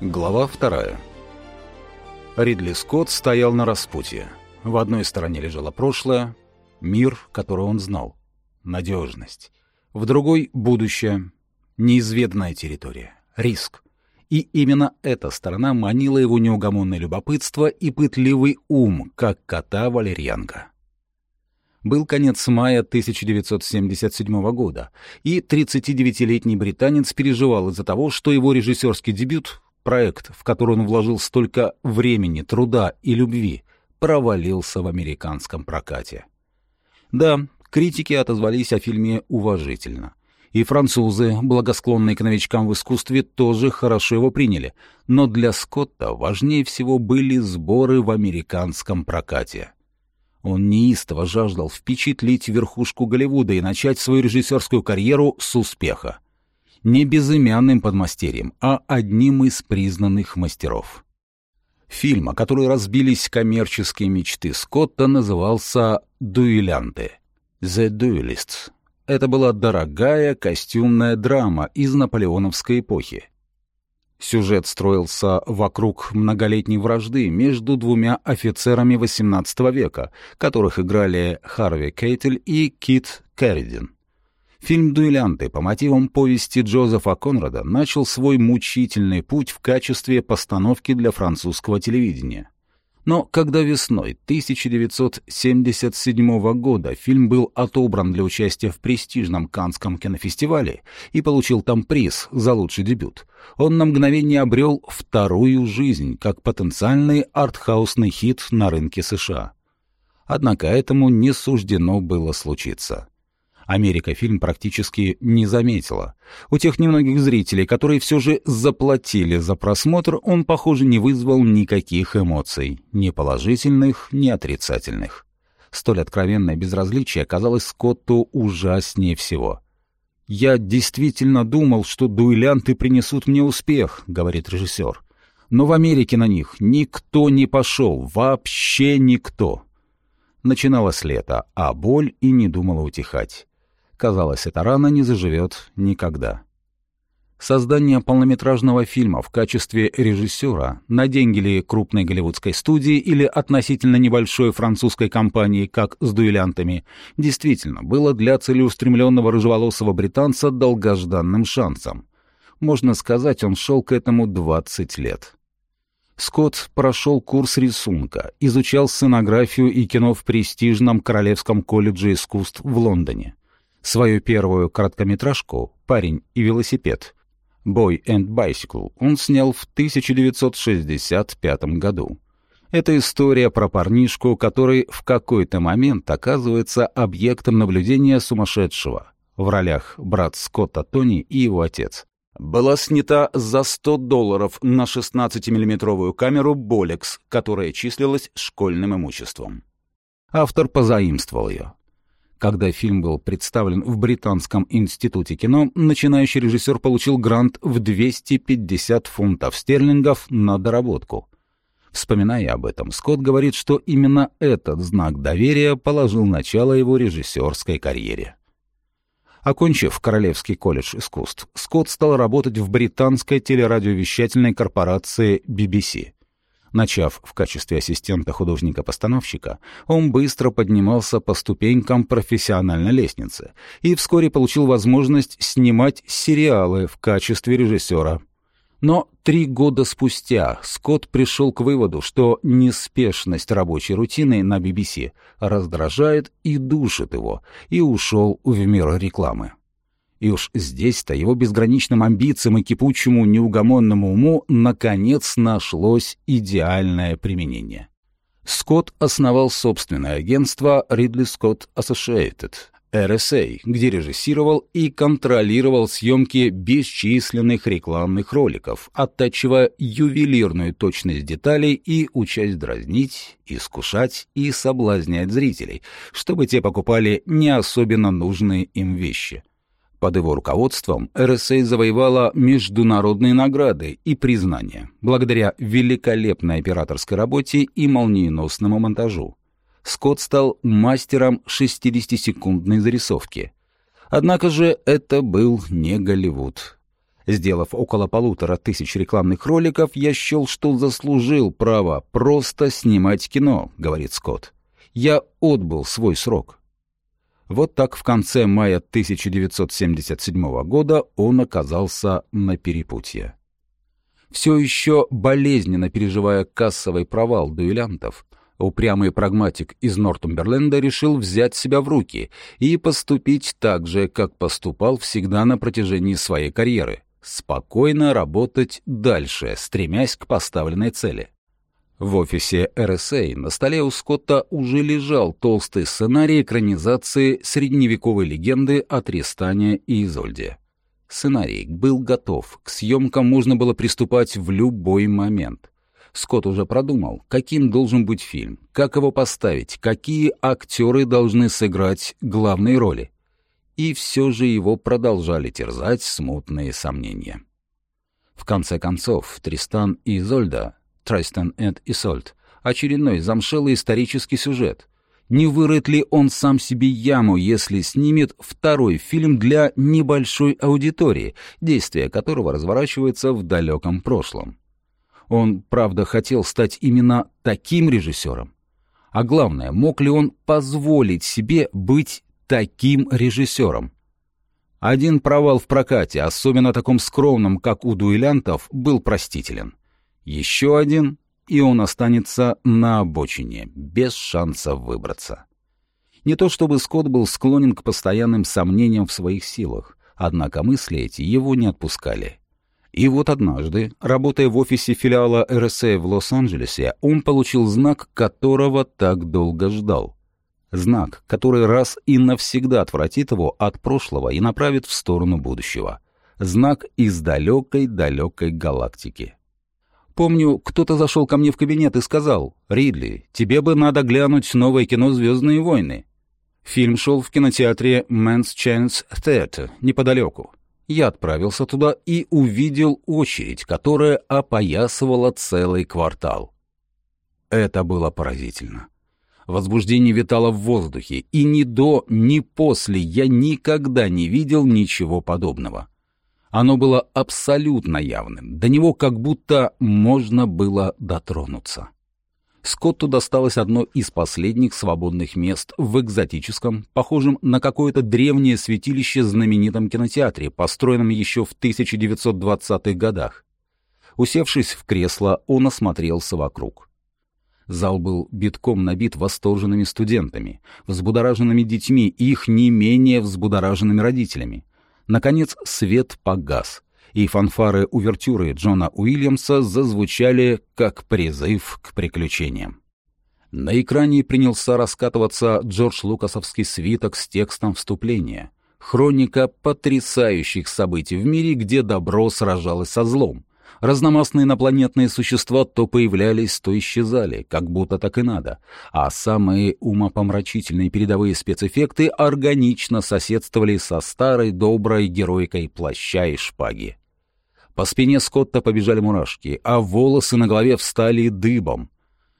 Глава вторая. Ридли Скотт стоял на распутье. В одной стороне лежало прошлое, мир, который он знал, надежность. В другой — будущее, неизведанная территория, риск. И именно эта сторона манила его неугомонное любопытство и пытливый ум, как кота валерьянка. Был конец мая 1977 года, и 39-летний британец переживал из-за того, что его режиссерский дебют, проект, в который он вложил столько времени, труда и любви, провалился в американском прокате. Да, критики отозвались о фильме уважительно. И французы, благосклонные к новичкам в искусстве, тоже хорошо его приняли. Но для Скотта важнее всего были сборы в американском прокате. Он неистово жаждал впечатлить верхушку Голливуда и начать свою режиссерскую карьеру с успеха. Не безымянным подмастерьем, а одним из признанных мастеров. Фильм, о который разбились коммерческие мечты Скотта, назывался «Дуэлянты» — «The Duelists». Это была дорогая костюмная драма из наполеоновской эпохи. Сюжет строился вокруг многолетней вражды между двумя офицерами XVIII века, которых играли Харви Кейтель и Кит Керридин. Фильм «Дуэлянты» по мотивам повести Джозефа Конрада начал свой мучительный путь в качестве постановки для французского телевидения. Но когда весной 1977 года фильм был отобран для участия в престижном Канском кинофестивале и получил там приз за лучший дебют, он на мгновение обрел вторую жизнь как потенциальный артхаусный хит на рынке США. Однако этому не суждено было случиться. Америка фильм практически не заметила. У тех немногих зрителей, которые все же заплатили за просмотр, он, похоже, не вызвал никаких эмоций, ни положительных, ни отрицательных. Столь откровенное безразличие казалось Скотту ужаснее всего. «Я действительно думал, что дуэлянты принесут мне успех», — говорит режиссер. «Но в Америке на них никто не пошел, вообще никто». Начиналось лето, а боль и не думала утихать. Казалось, эта рана не заживет никогда. Создание полнометражного фильма в качестве режиссера на деньги ли крупной голливудской студии или относительно небольшой французской компании, как с дуэлянтами, действительно было для целеустремленного рыжеволосого британца долгожданным шансом. Можно сказать, он шел к этому 20 лет. Скотт прошел курс рисунка, изучал сценографию и кино в престижном Королевском колледже искусств в Лондоне. Свою первую короткометражку «Парень и велосипед» «Boy and Bicycle» он снял в 1965 году. Это история про парнишку, который в какой-то момент оказывается объектом наблюдения сумасшедшего. В ролях брат Скотта Тони и его отец. Была снята за 100 долларов на 16-миллиметровую камеру «Болекс», которая числилась школьным имуществом. Автор позаимствовал ее. Когда фильм был представлен в Британском институте кино, начинающий режиссер получил грант в 250 фунтов стерлингов на доработку. Вспоминая об этом, Скотт говорит, что именно этот знак доверия положил начало его режиссерской карьере. Окончив Королевский колледж искусств, Скотт стал работать в британской телерадиовещательной корпорации BBC. Начав в качестве ассистента художника-постановщика, он быстро поднимался по ступенькам профессиональной лестницы и вскоре получил возможность снимать сериалы в качестве режиссера. Но три года спустя Скотт пришел к выводу, что неспешность рабочей рутины на BBC раздражает и душит его, и ушел в мир рекламы. И уж здесь-то его безграничным амбициям и кипучему неугомонному уму наконец нашлось идеальное применение. Скотт основал собственное агентство Ridley Scott Associated, RSA, где режиссировал и контролировал съемки бесчисленных рекламных роликов, оттачивая ювелирную точность деталей и учась дразнить, искушать и соблазнять зрителей, чтобы те покупали не особенно нужные им вещи — под его руководством РСА завоевала международные награды и признания благодаря великолепной операторской работе и молниеносному монтажу. Скотт стал мастером 60-секундной зарисовки. Однако же это был не Голливуд. Сделав около полутора тысяч рекламных роликов, я счел, что заслужил право просто снимать кино, говорит Скотт. Я отбыл свой срок. Вот так в конце мая 1977 года он оказался на перепутье. Все еще болезненно переживая кассовый провал дуэлянтов, упрямый прагматик из Нортумберленда решил взять себя в руки и поступить так же, как поступал всегда на протяжении своей карьеры — спокойно работать дальше, стремясь к поставленной цели. В офисе РСА на столе у Скотта уже лежал толстый сценарий экранизации средневековой легенды о Тристане и Изольде. Сценарий был готов, к съемкам можно было приступать в любой момент. Скотт уже продумал, каким должен быть фильм, как его поставить, какие актеры должны сыграть главные роли. И все же его продолжали терзать смутные сомнения. В конце концов, Тристан и Изольда Трайстон энд Исольд, очередной замшелый исторический сюжет. Не вырыт ли он сам себе яму, если снимет второй фильм для небольшой аудитории, действие которого разворачивается в далеком прошлом? Он, правда, хотел стать именно таким режиссером. А главное, мог ли он позволить себе быть таким режиссером? Один провал в прокате, особенно таком скромном, как у дуэлянтов, был простителен. Еще один, и он останется на обочине, без шанса выбраться. Не то чтобы Скотт был склонен к постоянным сомнениям в своих силах, однако мысли эти его не отпускали. И вот однажды, работая в офисе филиала РСА в Лос-Анджелесе, он получил знак, которого так долго ждал. Знак, который раз и навсегда отвратит его от прошлого и направит в сторону будущего. Знак из далекой-далекой галактики. Помню, кто-то зашел ко мне в кабинет и сказал, «Ридли, тебе бы надо глянуть новое кино «Звездные войны». Фильм шел в кинотеатре Men's Chance Theatre, неподалеку. Я отправился туда и увидел очередь, которая опоясывала целый квартал. Это было поразительно. Возбуждение витало в воздухе, и ни до, ни после я никогда не видел ничего подобного. Оно было абсолютно явным, до него как будто можно было дотронуться. Скотту досталось одно из последних свободных мест в экзотическом, похожем на какое-то древнее святилище знаменитом кинотеатре, построенном еще в 1920-х годах. Усевшись в кресло, он осмотрелся вокруг. Зал был битком набит восторженными студентами, взбудораженными детьми и их не менее взбудораженными родителями. Наконец свет погас, и фанфары увертюры Джона Уильямса зазвучали как призыв к приключениям. На экране принялся раскатываться Джордж Лукасовский свиток с текстом вступления. Хроника потрясающих событий в мире, где добро сражалось со злом, Разномастные инопланетные существа то появлялись, то исчезали, как будто так и надо, а самые умопомрачительные передовые спецэффекты органично соседствовали со старой доброй геройкой плаща и шпаги. По спине Скотта побежали мурашки, а волосы на голове встали дыбом.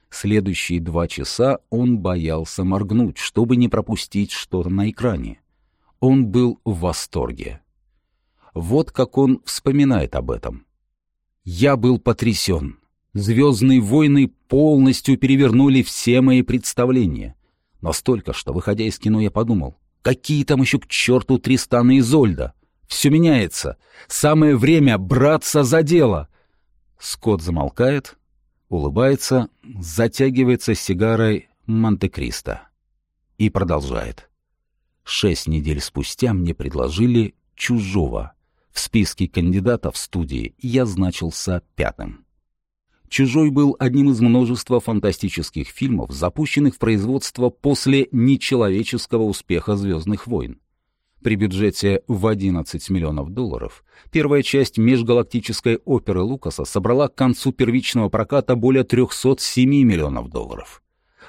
Следующие два часа он боялся моргнуть, чтобы не пропустить что-то на экране. Он был в восторге. Вот как он вспоминает об этом. Я был потрясен. «Звездные войны» полностью перевернули все мои представления. Настолько, что, выходя из кино, я подумал, какие там еще к черту Тристана и Зольда? Все меняется. Самое время браться за дело. Скотт замолкает, улыбается, затягивается сигарой Монте-Кристо и продолжает. Шесть недель спустя мне предложили «Чужого», в списке кандидатов в студии я значился пятым. «Чужой» был одним из множества фантастических фильмов, запущенных в производство после нечеловеческого успеха «Звездных войн». При бюджете в 11 миллионов долларов первая часть межгалактической оперы Лукаса собрала к концу первичного проката более 307 миллионов долларов.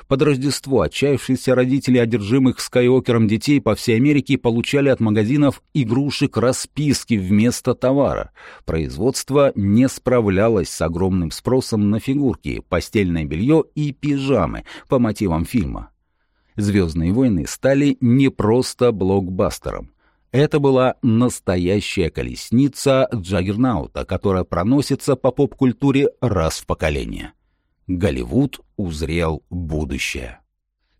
Под Рождество отчаявшиеся родители одержимых Скайокером детей по всей Америке получали от магазинов игрушек расписки вместо товара. Производство не справлялось с огромным спросом на фигурки, постельное белье и пижамы по мотивам фильма. «Звездные войны» стали не просто блокбастером. Это была настоящая колесница Джаггернаута, которая проносится по поп-культуре раз в поколение. Голливуд узрел будущее.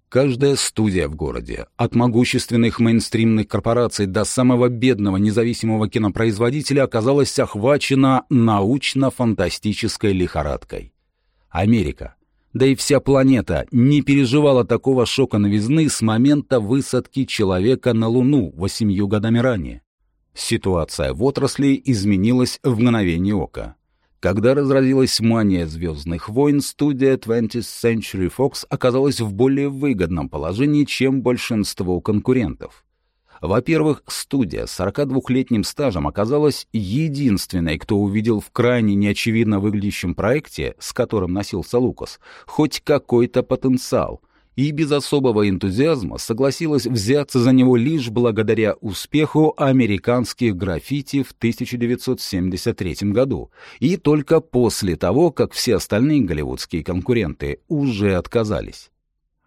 Каждая студия в городе, от могущественных мейнстримных корпораций до самого бедного независимого кинопроизводителя, оказалась охвачена научно-фантастической лихорадкой. Америка, да и вся планета не переживала такого шока новизны с момента высадки человека на Луну восемью годами ранее. Ситуация в отрасли изменилась в мгновение ока. Когда разразилась мания «Звездных войн», студия 20th Century Fox оказалась в более выгодном положении, чем большинство конкурентов. Во-первых, студия с 42-летним стажем оказалась единственной, кто увидел в крайне неочевидно выглядящем проекте, с которым носился Лукас, хоть какой-то потенциал — и без особого энтузиазма согласилась взяться за него лишь благодаря успеху американских граффити в 1973 году, и только после того, как все остальные голливудские конкуренты уже отказались.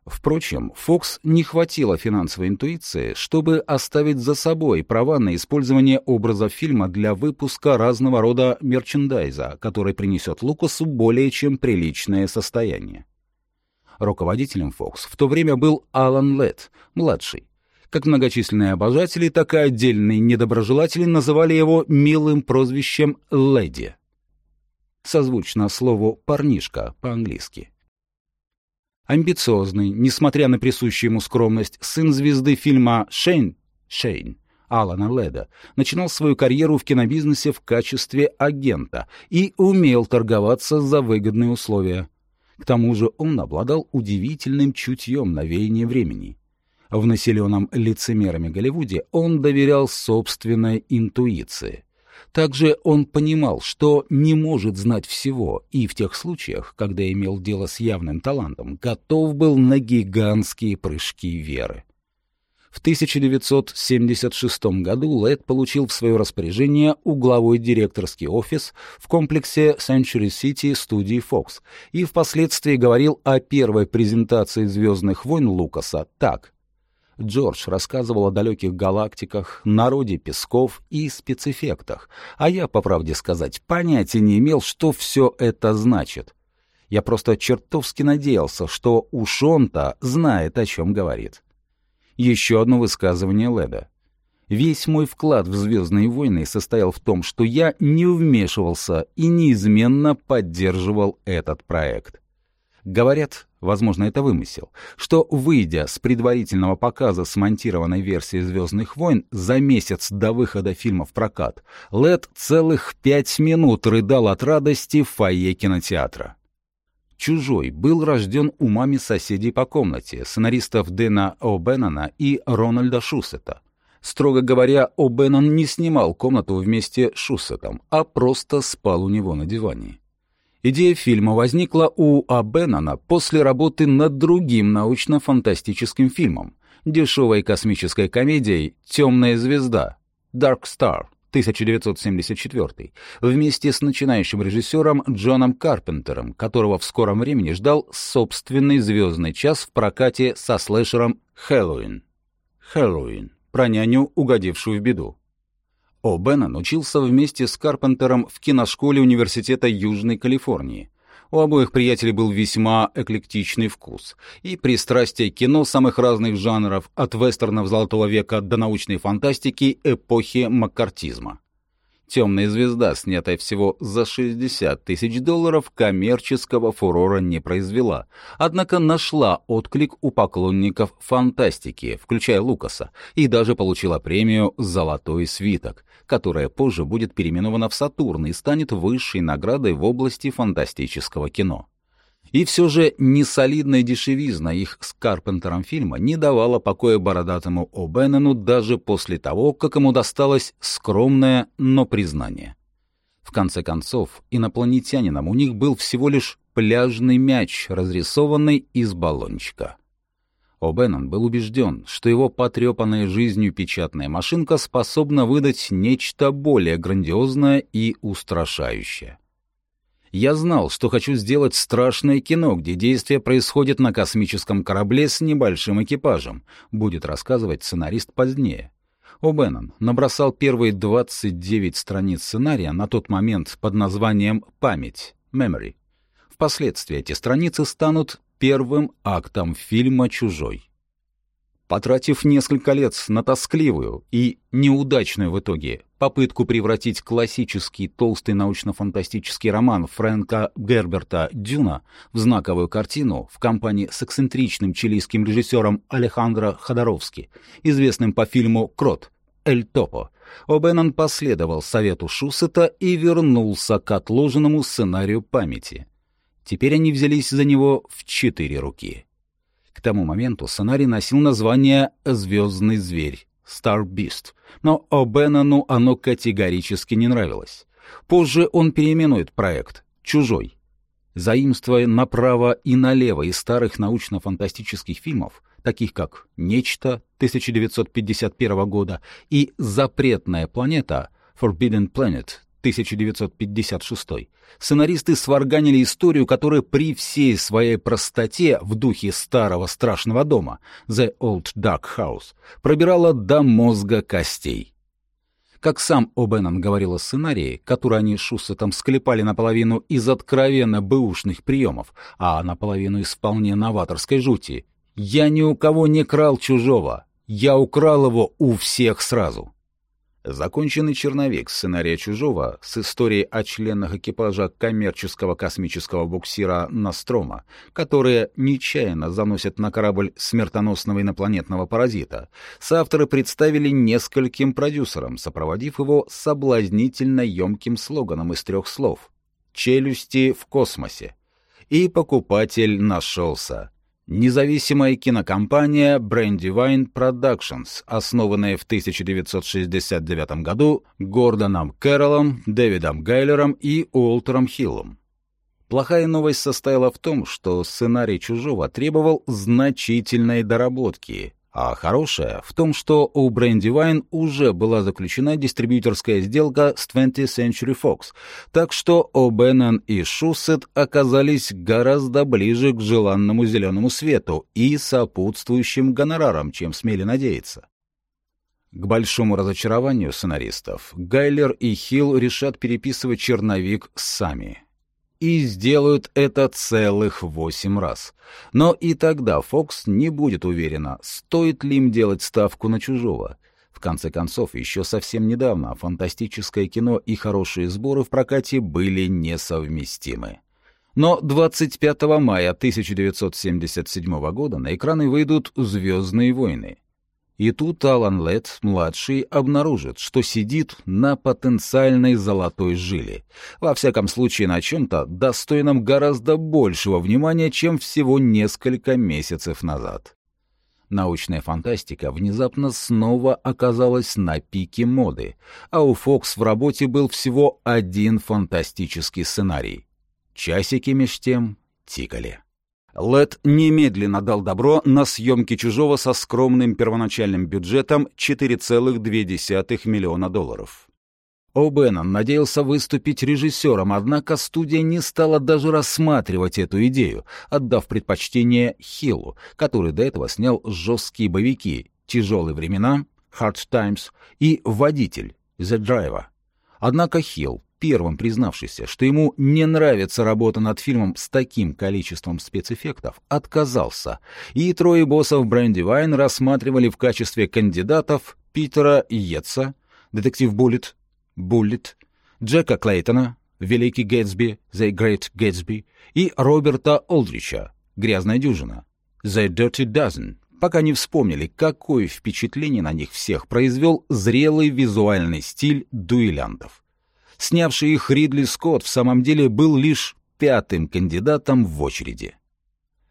Впрочем, Фокс не хватило финансовой интуиции, чтобы оставить за собой права на использование образа фильма для выпуска разного рода мерчендайза, который принесет Лукасу более чем приличное состояние. Руководителем Fox в то время был Алан Летт, младший. Как многочисленные обожатели, так и отдельные недоброжелатели называли его милым прозвищем «Леди». Созвучно слову «парнишка» по-английски. Амбициозный, несмотря на присущую ему скромность, сын звезды фильма «Шейн» Шейн Алана Леда начинал свою карьеру в кинобизнесе в качестве агента и умел торговаться за выгодные условия. К тому же он обладал удивительным чутьем на веяние времени. В населенном лицемерами Голливуде он доверял собственной интуиции. Также он понимал, что не может знать всего, и в тех случаях, когда имел дело с явным талантом, готов был на гигантские прыжки веры. В 1976 году Лэд получил в свое распоряжение угловой директорский офис в комплексе Century City студии Fox и впоследствии говорил о первой презентации «Звездных войн» Лукаса так. Джордж рассказывал о далеких галактиках, народе песков и спецэффектах, а я, по правде сказать, понятия не имел, что все это значит. Я просто чертовски надеялся, что уж он-то знает, о чем говорит. Еще одно высказывание Леда. Весь мой вклад в «Звездные войны» состоял в том, что я не вмешивался и неизменно поддерживал этот проект. Говорят, возможно, это вымысел, что, выйдя с предварительного показа смонтированной версии «Звездных войн» за месяц до выхода фильма в прокат, Лед целых пять минут рыдал от радости в фойе кинотеатра. «Чужой» был рожден умами соседей по комнате, сценаристов Дэна О'Беннона и Рональда Шуссета. Строго говоря, О'Беннон не снимал комнату вместе с Шуссетом, а просто спал у него на диване. Идея фильма возникла у О'Беннона после работы над другим научно-фантастическим фильмом, дешевой космической комедией «Темная звезда» «Dark Star», 1974, вместе с начинающим режиссером Джоном Карпентером, которого в скором времени ждал собственный звездный час в прокате со слэшером «Хэллоуин». «Хэллоуин» про няню, угодившую в беду. О'Беннон учился вместе с Карпентером в киношколе Университета Южной Калифорнии, у обоих приятелей был весьма эклектичный вкус и пристрастие к кино самых разных жанров, от вестернов Золотого века до научной фантастики эпохи маккартизма. «Темная звезда», снятая всего за 60 тысяч долларов, коммерческого фурора не произвела, однако нашла отклик у поклонников фантастики, включая Лукаса, и даже получила премию «Золотой свиток», которая позже будет переименована в «Сатурн» и станет высшей наградой в области фантастического кино. И все же несолидная дешевизна их с Карпентером фильма не давала покоя бородатому О'Беннону даже после того, как ему досталось скромное, но признание. В конце концов, инопланетянином у них был всего лишь пляжный мяч, разрисованный из баллончика. О'Беннон был убежден, что его потрепанная жизнью печатная машинка способна выдать нечто более грандиозное и устрашающее. Я знал, что хочу сделать страшное кино, где действие происходит на космическом корабле с небольшим экипажем, будет рассказывать сценарист позднее. О'Беннон набросал первые 29 страниц сценария на тот момент под названием «Память» — «Memory». Впоследствии эти страницы станут первым актом фильма «Чужой». Потратив несколько лет на тоскливую и неудачную в итоге попытку превратить классический толстый научно-фантастический роман Фрэнка Герберта «Дюна» в знаковую картину в компании с эксцентричным чилийским режиссером Алехандро Ходоровски, известным по фильму «Крот» «Эль Топо», О'Беннон последовал совету Шуссета и вернулся к отложенному сценарию памяти. Теперь они взялись за него в четыре руки. К тому моменту сценарий носил название «Звездный зверь» Star Beast, но О'Беннону оно категорически не нравилось. Позже он переименует проект «Чужой». Заимствуя направо и налево из старых научно-фантастических фильмов, таких как «Нечто» 1951 года и «Запретная планета» Forbidden Planet 1956, сценаристы сварганили историю, которая при всей своей простоте в духе старого страшного дома The Old Dark House пробирала до мозга костей. Как сам О'Беннон говорил о сценарии, который они с Шуссетом склепали наполовину из откровенно бэушных приемов, а наполовину из вполне новаторской жути, «Я ни у кого не крал чужого, я украл его у всех сразу». Законченный черновик сценария «Чужого» с историей о членах экипажа коммерческого космического буксира «Настрома», которые нечаянно заносят на корабль смертоносного инопланетного паразита, соавторы представили нескольким продюсерам, сопроводив его соблазнительно емким слоганом из трех слов «Челюсти в космосе». И покупатель нашелся — Независимая кинокомпания Brandywine Productions, основанная в 1969 году Гордоном Кэрроллом, Дэвидом Гайлером и Уолтером Хиллом. Плохая новость состояла в том, что сценарий «Чужого» требовал значительной доработки, а хорошая в том, что у Brandywine уже была заключена дистрибьюторская сделка с 20th Century Fox, так что О'Беннон и Шуссет оказались гораздо ближе к желанному зеленому свету и сопутствующим гонорарам, чем смели надеяться. К большому разочарованию сценаристов, Гайлер и Хилл решат переписывать черновик сами и сделают это целых восемь раз. Но и тогда Фокс не будет уверена, стоит ли им делать ставку на чужого. В конце концов, еще совсем недавно фантастическое кино и хорошие сборы в прокате были несовместимы. Но 25 мая 1977 года на экраны выйдут «Звездные войны», и тут Алан Летт, младший, обнаружит, что сидит на потенциальной золотой жиле. Во всяком случае, на чем-то достойном гораздо большего внимания, чем всего несколько месяцев назад. Научная фантастика внезапно снова оказалась на пике моды, а у Фокс в работе был всего один фантастический сценарий. Часики меж тем тикали. Лед немедленно дал добро на съемки «Чужого» со скромным первоначальным бюджетом 4,2 миллиона долларов. О'Беннон надеялся выступить режиссером, однако студия не стала даже рассматривать эту идею, отдав предпочтение Хиллу, который до этого снял жесткие боевики «Тяжелые времена», «Hard Times» и «Водитель» «The Driver». Однако Хилл первым признавшийся, что ему не нравится работа над фильмом с таким количеством спецэффектов, отказался, и трое боссов Брендивайн рассматривали в качестве кандидатов Питера Йетса, детектив Буллет, Буллет, Джека Клейтона, Великий Гэтсби, The Great Gatsby и Роберта Олдрича, Грязная дюжина, The Dirty Dozen, пока не вспомнили, какое впечатление на них всех произвел зрелый визуальный стиль дуэлянтов снявший их Ридли Скотт, в самом деле был лишь пятым кандидатом в очереди.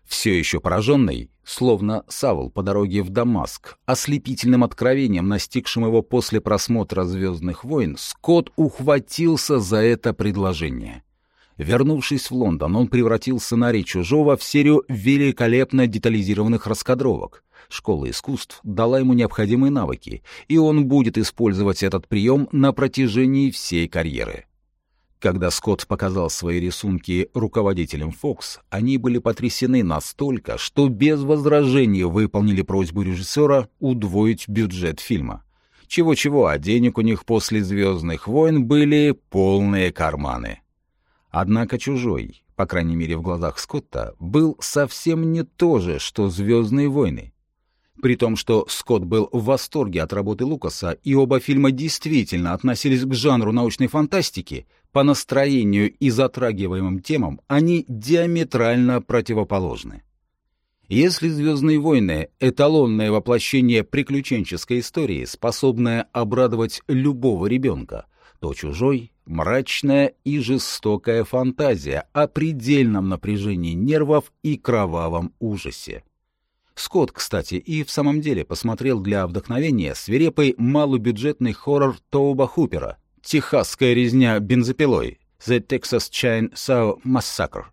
Все еще пораженный, словно Савл по дороге в Дамаск, ослепительным откровением, настигшим его после просмотра «Звездных войн», Скотт ухватился за это предложение. Вернувшись в Лондон, он превратил сценарий «Чужого» в серию великолепно детализированных раскадровок, Школа искусств дала ему необходимые навыки, и он будет использовать этот прием на протяжении всей карьеры. Когда Скотт показал свои рисунки руководителям Fox, они были потрясены настолько, что без возражений выполнили просьбу режиссера удвоить бюджет фильма. Чего-чего, а денег у них после «Звездных войн» были полные карманы. Однако «Чужой», по крайней мере в глазах Скотта, был совсем не то же, что «Звездные войны». При том, что Скотт был в восторге от работы Лукаса, и оба фильма действительно относились к жанру научной фантастики, по настроению и затрагиваемым темам они диаметрально противоположны. Если «Звездные войны» — эталонное воплощение приключенческой истории, способное обрадовать любого ребенка, то «Чужой» — мрачная и жестокая фантазия о предельном напряжении нервов и кровавом ужасе. Скотт, кстати, и в самом деле посмотрел для вдохновения свирепый малобюджетный хоррор Тоуба Хупера «Техасская резня бензопилой» «The Texas Chainsaw Massacre».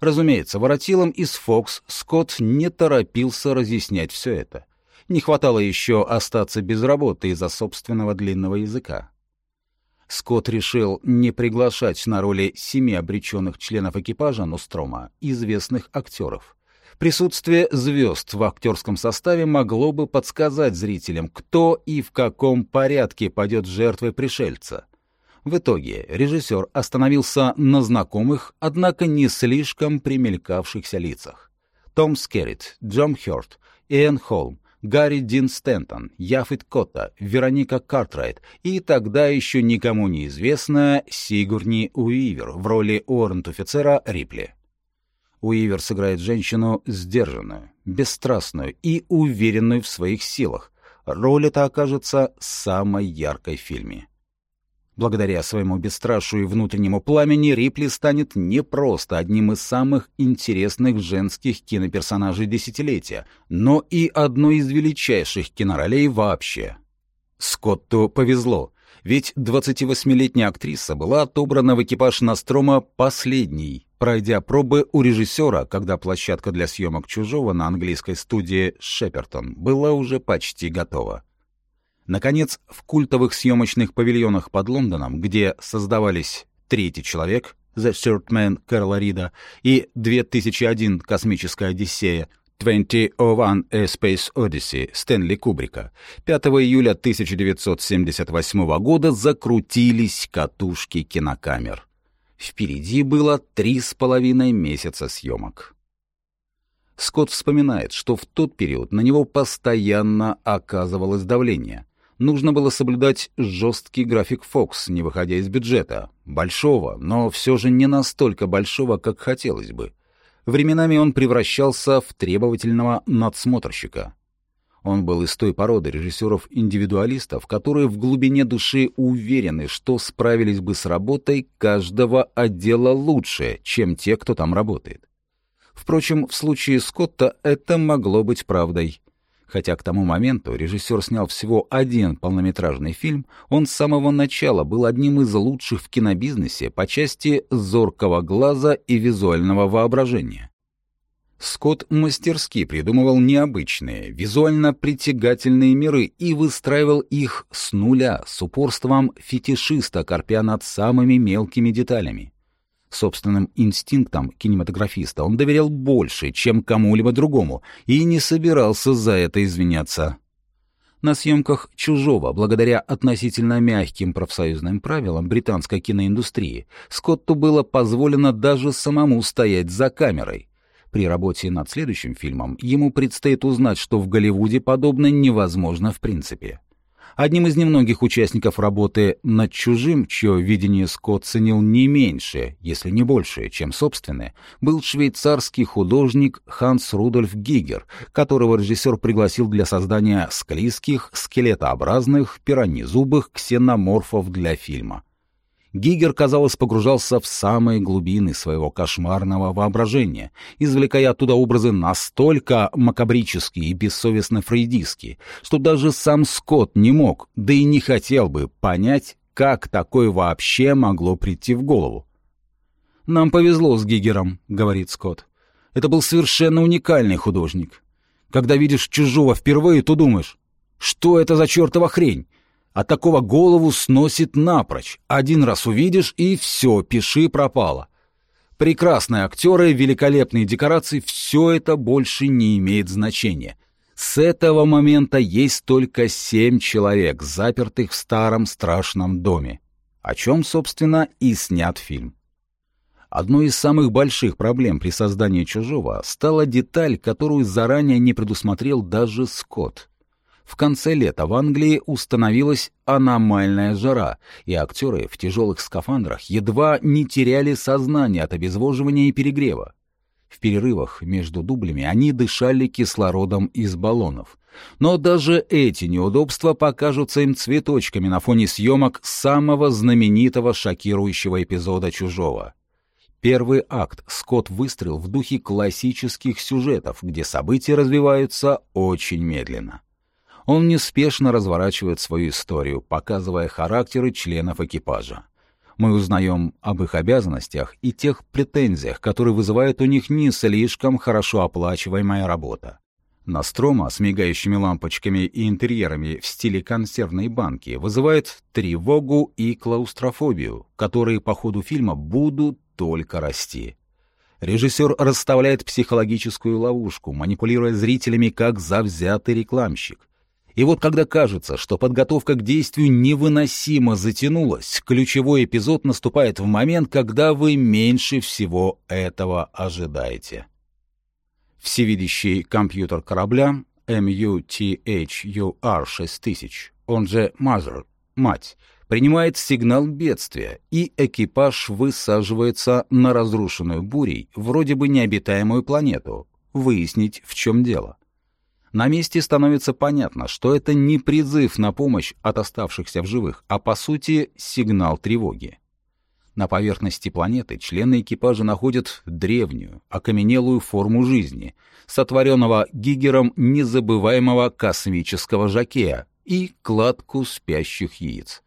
Разумеется, воротилам из Fox Скотт не торопился разъяснять все это. Не хватало еще остаться без работы из-за собственного длинного языка. Скотт решил не приглашать на роли семи обреченных членов экипажа Нострома известных актеров. Присутствие звезд в актерском составе могло бы подсказать зрителям, кто и в каком порядке пойдет жертвой пришельца. В итоге режиссер остановился на знакомых, однако не слишком примелькавшихся лицах. Том Скеррит, Джон Хёрт, Иэн Холм, Гарри Дин Стентон, Яфет Котто, Вероника Картрайт и тогда еще никому неизвестная Сигурни Уивер в роли уоррент-офицера Рипли. Уивер сыграет женщину сдержанную, бесстрастную и уверенную в своих силах. Роль эта окажется самой яркой в фильме. Благодаря своему бесстрашию и внутреннему пламени Рипли станет не просто одним из самых интересных женских киноперсонажей десятилетия, но и одной из величайших киноролей вообще. Скотту повезло, ведь 28-летняя актриса была отобрана в экипаж Настрома последней, пройдя пробы у режиссера, когда площадка для съемок «Чужого» на английской студии «Шепертон» была уже почти готова. Наконец, в культовых съемочных павильонах под Лондоном, где создавались «Третий человек», «The Third Man» Кэрла Рида и «2001. Космическая Одиссея», 2001 A Space Odyssey Стэнли Кубрика 5 июля 1978 года закрутились катушки кинокамер. Впереди было три с половиной месяца съемок. Скотт вспоминает, что в тот период на него постоянно оказывалось давление. Нужно было соблюдать жесткий график Fox, не выходя из бюджета. Большого, но все же не настолько большого, как хотелось бы. Временами он превращался в требовательного надсмотрщика. Он был из той породы режиссеров-индивидуалистов, которые в глубине души уверены, что справились бы с работой каждого отдела лучше, чем те, кто там работает. Впрочем, в случае Скотта это могло быть правдой. Хотя к тому моменту режиссер снял всего один полнометражный фильм, он с самого начала был одним из лучших в кинобизнесе по части зоркого глаза и визуального воображения. Скотт мастерски придумывал необычные, визуально притягательные миры и выстраивал их с нуля, с упорством фетишиста, корпя над самыми мелкими деталями. Собственным инстинктам кинематографиста он доверял больше, чем кому-либо другому, и не собирался за это извиняться. На съемках «Чужого», благодаря относительно мягким профсоюзным правилам британской киноиндустрии, Скотту было позволено даже самому стоять за камерой. При работе над следующим фильмом ему предстоит узнать, что в Голливуде подобное невозможно в принципе. Одним из немногих участников работы над чужим, чье видение Скотт ценил не меньше, если не больше, чем собственное, был швейцарский художник Ханс Рудольф Гигер, которого режиссер пригласил для создания склизких, скелетообразных, пиранизубых ксеноморфов для фильма. Гигер, казалось, погружался в самые глубины своего кошмарного воображения, извлекая оттуда образы настолько макабрические и бессовестно фрейдистские, что даже сам Скотт не мог, да и не хотел бы понять, как такое вообще могло прийти в голову. «Нам повезло с Гигером», — говорит Скотт. «Это был совершенно уникальный художник. Когда видишь чужого впервые, то думаешь, что это за чертова хрень? От такого голову сносит напрочь. Один раз увидишь, и все, пиши пропало. Прекрасные актеры, великолепные декорации — все это больше не имеет значения. С этого момента есть только семь человек, запертых в старом страшном доме, о чем, собственно, и снят фильм. Одной из самых больших проблем при создании «Чужого» стала деталь, которую заранее не предусмотрел даже Скотт. В конце лета в Англии установилась аномальная жара, и актеры в тяжелых скафандрах едва не теряли сознание от обезвоживания и перегрева. В перерывах между дублями они дышали кислородом из баллонов. Но даже эти неудобства покажутся им цветочками на фоне съемок самого знаменитого шокирующего эпизода «Чужого». Первый акт Скотт выстрел в духе классических сюжетов, где события развиваются очень медленно. Он неспешно разворачивает свою историю, показывая характеры членов экипажа. Мы узнаем об их обязанностях и тех претензиях, которые вызывают у них не слишком хорошо оплачиваемая работа. Настрома с мигающими лампочками и интерьерами в стиле консервной банки вызывает тревогу и клаустрофобию, которые по ходу фильма будут только расти. Режиссер расставляет психологическую ловушку, манипулируя зрителями как завзятый рекламщик. И вот когда кажется, что подготовка к действию невыносимо затянулась, ключевой эпизод наступает в момент, когда вы меньше всего этого ожидаете. Всевидящий компьютер корабля MUTHUR-6000, он же Mother, мать, принимает сигнал бедствия, и экипаж высаживается на разрушенную бурей, вроде бы необитаемую планету, выяснить, в чем дело. На месте становится понятно, что это не призыв на помощь от оставшихся в живых, а по сути сигнал тревоги. На поверхности планеты члены экипажа находят древнюю, окаменелую форму жизни, сотворенного Гигером незабываемого космического жакея и кладку спящих яиц.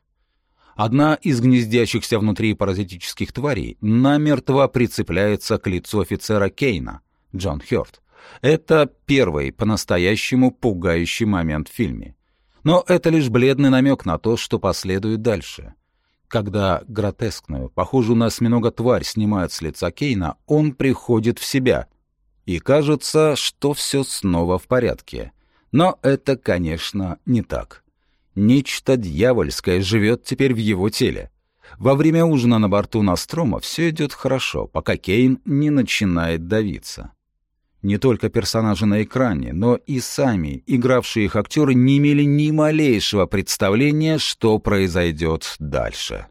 Одна из гнездящихся внутри паразитических тварей намертво прицепляется к лицу офицера Кейна, Джон Хёрд. Это первый по-настоящему пугающий момент в фильме. Но это лишь бледный намек на то, что последует дальше. Когда гротескную, похожую на осьминога тварь снимают с лица Кейна, он приходит в себя. И кажется, что все снова в порядке. Но это, конечно, не так. Нечто дьявольское живет теперь в его теле. Во время ужина на борту Настрома все идет хорошо, пока Кейн не начинает давиться. Не только персонажи на экране, но и сами, игравшие их актеры, не имели ни малейшего представления, что произойдет дальше.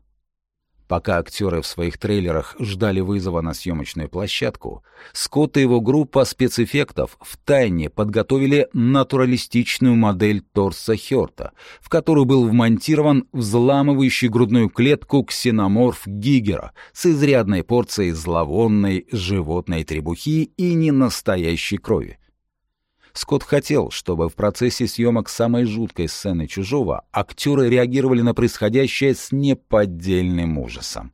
Пока актеры в своих трейлерах ждали вызова на съемочную площадку, Скотт и его группа спецэффектов втайне подготовили натуралистичную модель торса Хёрта, в которую был вмонтирован взламывающий грудную клетку ксеноморф Гигера с изрядной порцией зловонной животной требухи и ненастоящей крови. Скотт хотел, чтобы в процессе съемок самой жуткой сцены «Чужого» актеры реагировали на происходящее с неподдельным ужасом.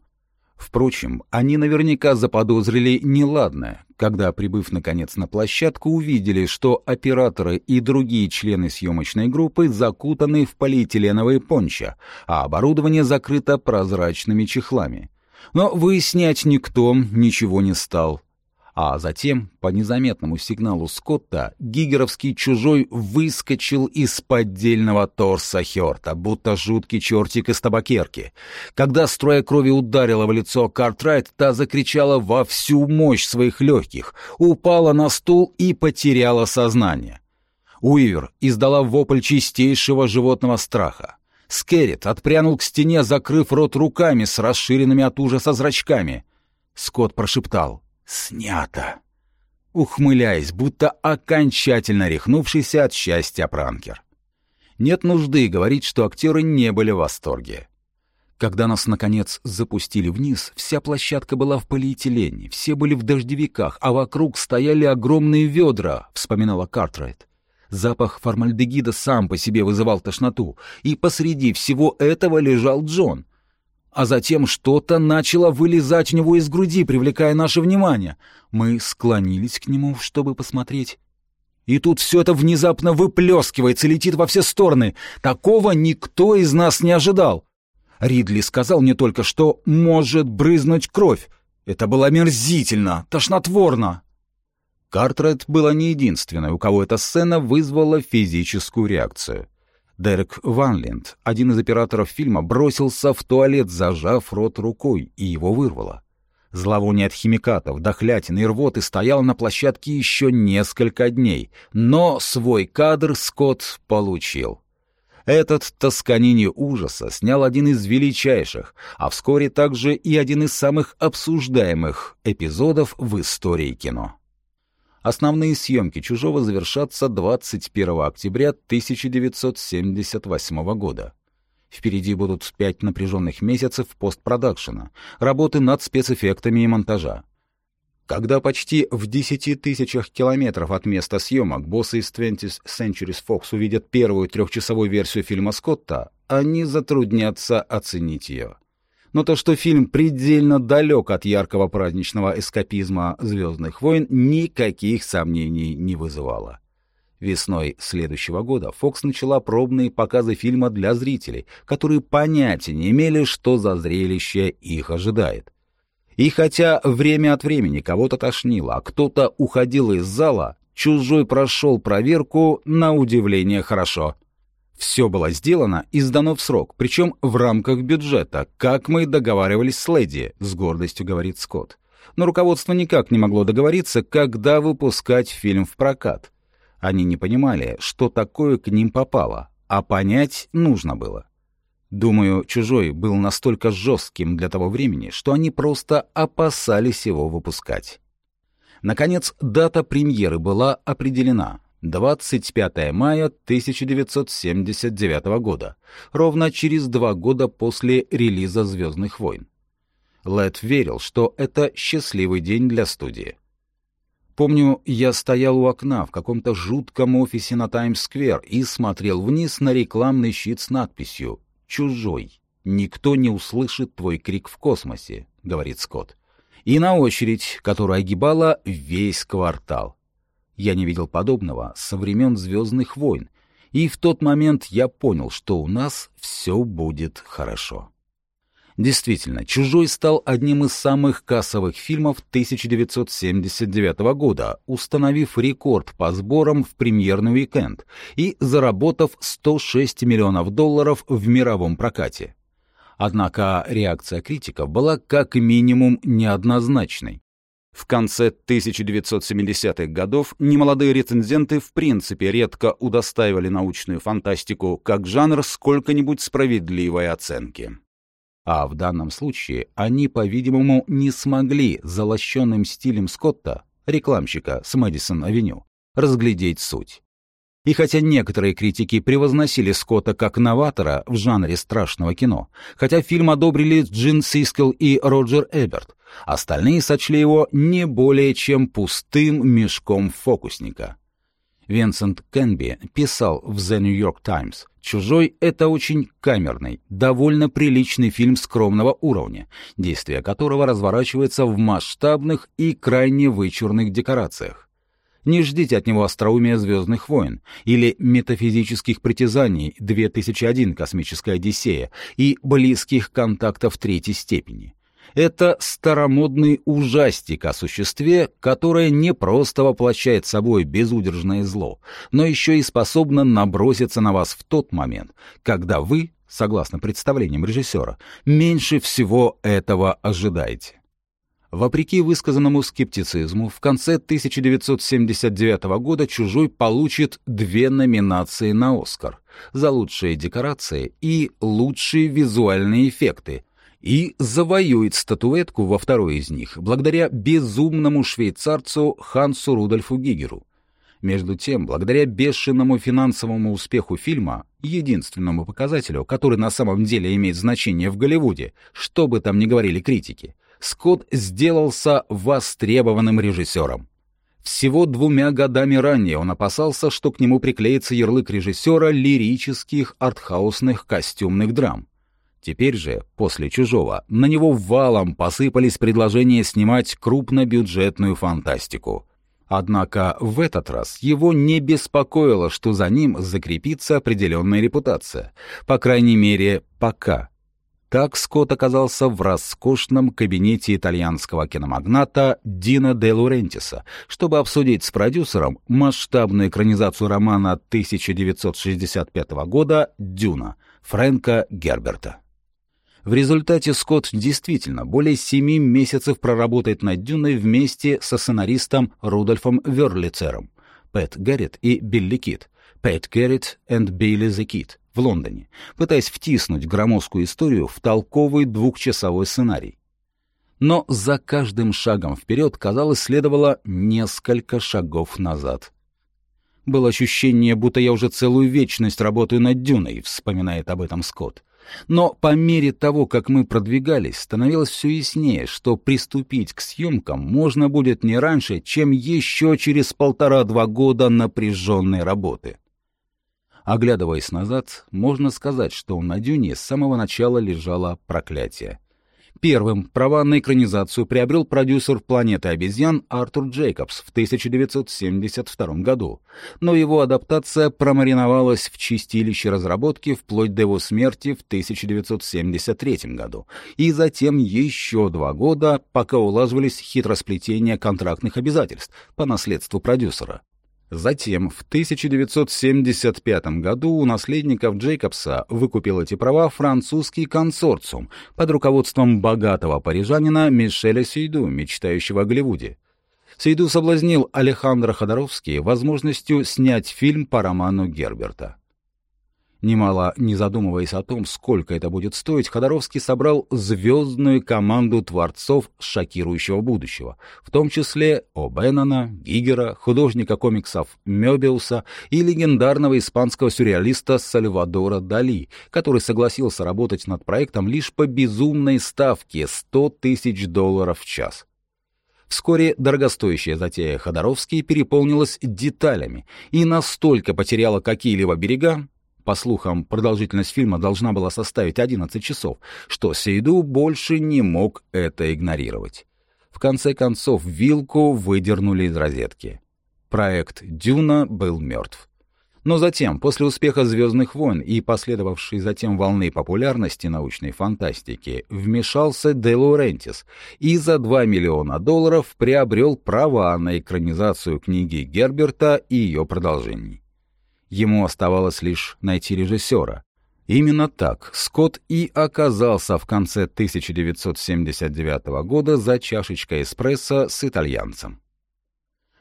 Впрочем, они наверняка заподозрили неладное, когда, прибыв наконец на площадку, увидели, что операторы и другие члены съемочной группы закутаны в полиэтиленовые понча, а оборудование закрыто прозрачными чехлами. Но выяснять никто ничего не стал. А затем, по незаметному сигналу Скотта, гигеровский чужой выскочил из поддельного торса Хёрта, будто жуткий чертик из табакерки. Когда струя крови ударила в лицо Картрайт, та закричала во всю мощь своих легких, упала на стул и потеряла сознание. Уивер издала вопль чистейшего животного страха. Скеррит отпрянул к стене, закрыв рот руками с расширенными от ужаса зрачками. Скотт прошептал — «Снято!» Ухмыляясь, будто окончательно рехнувшийся от счастья пранкер. Нет нужды говорить, что актеры не были в восторге. Когда нас, наконец, запустили вниз, вся площадка была в полиэтилене, все были в дождевиках, а вокруг стояли огромные ведра, вспоминала Картрайт. Запах формальдегида сам по себе вызывал тошноту, и посреди всего этого лежал Джон — а затем что-то начало вылезать у него из груди, привлекая наше внимание. Мы склонились к нему, чтобы посмотреть. И тут все это внезапно выплескивается, летит во все стороны. Такого никто из нас не ожидал. Ридли сказал мне только, что может брызнуть кровь. Это было мерзительно, тошнотворно. Картрайт была не единственной, у кого эта сцена вызвала физическую реакцию. Дерек Ванлинд, один из операторов фильма, бросился в туалет, зажав рот рукой, и его вырвало. Зловоние от химикатов, дохлятины и рвоты стояло на площадке еще несколько дней, но свой кадр Скотт получил. Этот тосканини ужаса снял один из величайших, а вскоре также и один из самых обсуждаемых эпизодов в истории кино. Основные съемки «Чужого» завершатся 21 октября 1978 года. Впереди будут пять напряженных месяцев постпродакшена, работы над спецэффектами и монтажа. Когда почти в десяти тысячах километров от места съемок боссы из 20th Century Fox увидят первую трехчасовую версию фильма Скотта, они затруднятся оценить ее. Но то, что фильм предельно далек от яркого праздничного эскапизма «Звездных войн», никаких сомнений не вызывало. Весной следующего года Фокс начала пробные показы фильма для зрителей, которые понятия не имели, что за зрелище их ожидает. И хотя время от времени кого-то тошнило, а кто-то уходил из зала, «Чужой» прошел проверку на удивление хорошо. Все было сделано и сдано в срок, причем в рамках бюджета, как мы договаривались с Леди, с гордостью говорит Скотт. Но руководство никак не могло договориться, когда выпускать фильм в прокат. Они не понимали, что такое к ним попало, а понять нужно было. Думаю, «Чужой» был настолько жестким для того времени, что они просто опасались его выпускать. Наконец, дата премьеры была определена — 25 мая 1979 года, ровно через два года после релиза «Звездных войн». Лед верил, что это счастливый день для студии. Помню, я стоял у окна в каком-то жутком офисе на Таймс-сквер и смотрел вниз на рекламный щит с надписью «Чужой». «Никто не услышит твой крик в космосе», — говорит Скотт. И на очередь, которая огибала весь квартал. Я не видел подобного со времен «Звездных войн», и в тот момент я понял, что у нас все будет хорошо. Действительно, «Чужой» стал одним из самых кассовых фильмов 1979 года, установив рекорд по сборам в премьерный уикенд и заработав 106 миллионов долларов в мировом прокате. Однако реакция критиков была как минимум неоднозначной. В конце 1970-х годов немолодые рецензенты в принципе редко удостаивали научную фантастику как жанр сколько-нибудь справедливой оценки. А в данном случае они, по-видимому, не смогли залощенным стилем Скотта, рекламщика с Мэдисон-авеню, разглядеть суть. И хотя некоторые критики превозносили Скотта как новатора в жанре страшного кино, хотя фильм одобрили Джин Сискел и Роджер Эберт, остальные сочли его не более чем пустым мешком фокусника. Винсент Кенби писал в The New York Times, «Чужой» — это очень камерный, довольно приличный фильм скромного уровня, действие которого разворачивается в масштабных и крайне вычурных декорациях. Не ждите от него остроумия «Звездных войн» или метафизических притязаний «2001. Космическая Одиссея» и близких контактов третьей степени. Это старомодный ужастик о существе, которое не просто воплощает собой безудержное зло, но еще и способно наброситься на вас в тот момент, когда вы, согласно представлениям режиссера, меньше всего этого ожидаете. Вопреки высказанному скептицизму, в конце 1979 года «Чужой» получит две номинации на «Оскар» за лучшие декорации и лучшие визуальные эффекты, и завоюет статуэтку во второй из них благодаря безумному швейцарцу Хансу Рудольфу Гигеру. Между тем, благодаря бешеному финансовому успеху фильма, единственному показателю, который на самом деле имеет значение в Голливуде, что бы там ни говорили критики, Скотт сделался востребованным режиссером. Всего двумя годами ранее он опасался, что к нему приклеится ярлык режиссера лирических артхаусных костюмных драм. Теперь же, после «Чужого», на него валом посыпались предложения снимать крупнобюджетную фантастику. Однако в этот раз его не беспокоило, что за ним закрепится определенная репутация. По крайней мере, пока. Так Скотт оказался в роскошном кабинете итальянского киномагната Дина де Лурентиса, чтобы обсудить с продюсером масштабную экранизацию романа 1965 года «Дюна» Фрэнка Герберта. В результате Скотт действительно более семи месяцев проработает над «Дюной» вместе со сценаристом Рудольфом Верлицером, Пэт Гэррит и Билли Кит, Пэт Гэррит и Билли the Kid в Лондоне, пытаясь втиснуть громоздкую историю в толковый двухчасовой сценарий. Но за каждым шагом вперед, казалось, следовало несколько шагов назад. Было ощущение, будто я уже целую вечность работаю над Дюной, вспоминает об этом Скотт. Но по мере того, как мы продвигались, становилось все яснее, что приступить к съемкам можно будет не раньше, чем еще через полтора-два года напряженной работы. Оглядываясь назад, можно сказать, что на Дюне с самого начала лежало проклятие. Первым права на экранизацию приобрел продюсер «Планеты обезьян» Артур Джейкобс в 1972 году, но его адаптация промариновалась в чистилище разработки вплоть до его смерти в 1973 году, и затем еще два года, пока улаживались хитросплетения контрактных обязательств по наследству продюсера. Затем, в 1975 году у наследников Джейкобса выкупил эти права французский консорциум под руководством богатого парижанина Мишеля Сейду, мечтающего о Голливуде. Сейду соблазнил Алехандро Ходоровский возможностью снять фильм по роману Герберта. Немало не задумываясь о том, сколько это будет стоить, Ходоровский собрал звездную команду творцов шокирующего будущего, в том числе О'Беннона, Гигера, художника комиксов Мёбиуса и легендарного испанского сюрреалиста Сальвадора Дали, который согласился работать над проектом лишь по безумной ставке 100 тысяч долларов в час. Вскоре дорогостоящая затея Ходоровский переполнилась деталями и настолько потеряла какие-либо берега, по слухам, продолжительность фильма должна была составить 11 часов, что Сейду больше не мог это игнорировать. В конце концов, вилку выдернули из розетки. Проект «Дюна» был мертв. Но затем, после успеха «Звездных войн» и последовавшей затем волны популярности научной фантастики, вмешался Де Лаурентис и за 2 миллиона долларов приобрел права на экранизацию книги Герберта и ее продолжений. Ему оставалось лишь найти режиссера. Именно так Скотт и оказался в конце 1979 года за чашечкой эспрессо с итальянцем.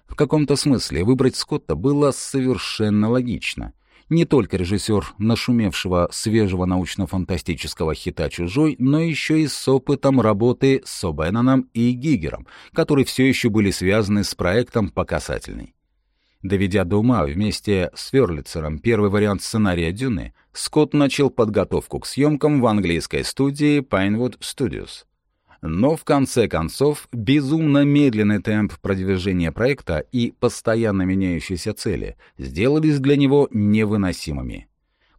В каком-то смысле выбрать Скотта было совершенно логично. Не только режиссер нашумевшего свежего научно-фантастического хита «Чужой», но еще и с опытом работы с О'Бенноном и Гигером, которые все еще были связаны с проектом по касательной. Доведя до ума вместе с Ферлицером первый вариант сценария «Дюны», Скотт начал подготовку к съемкам в английской студии Pinewood Studios. Но в конце концов безумно медленный темп продвижения проекта и постоянно меняющиеся цели сделались для него невыносимыми.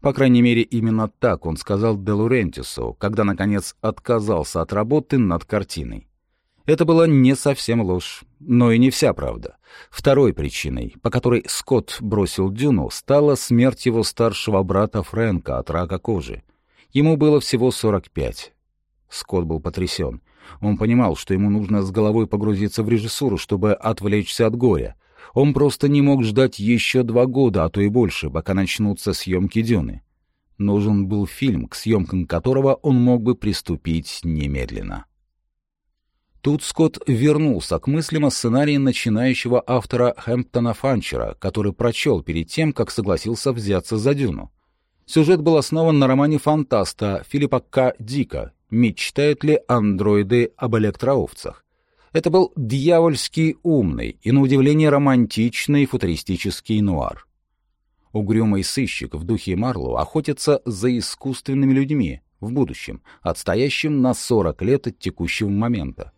По крайней мере, именно так он сказал Делурентису, когда, наконец, отказался от работы над картиной. Это была не совсем ложь, но и не вся правда. Второй причиной, по которой Скотт бросил Дюну, стала смерть его старшего брата Фрэнка от рака кожи. Ему было всего 45. Скотт был потрясен. Он понимал, что ему нужно с головой погрузиться в режиссуру, чтобы отвлечься от горя. Он просто не мог ждать еще два года, а то и больше, пока начнутся съемки Дюны. Нужен был фильм, к съемкам которого он мог бы приступить немедленно. Тут Скотт вернулся к мыслям о сценарии начинающего автора Хэмптона Фанчера, который прочел перед тем, как согласился взяться за Дюну. Сюжет был основан на романе фантаста Филиппа К. Дика «Мечтают ли андроиды об электроовцах?». Это был дьявольский умный и, на удивление, романтичный футуристический нуар. Угрюмый сыщик в духе Марлоу охотится за искусственными людьми в будущем, отстоящим на 40 лет от текущего момента.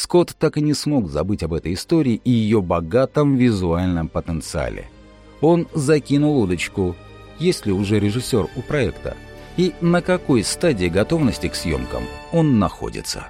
Скотт так и не смог забыть об этой истории и ее богатом визуальном потенциале. Он закинул удочку, есть ли уже режиссер у проекта, и на какой стадии готовности к съемкам он находится.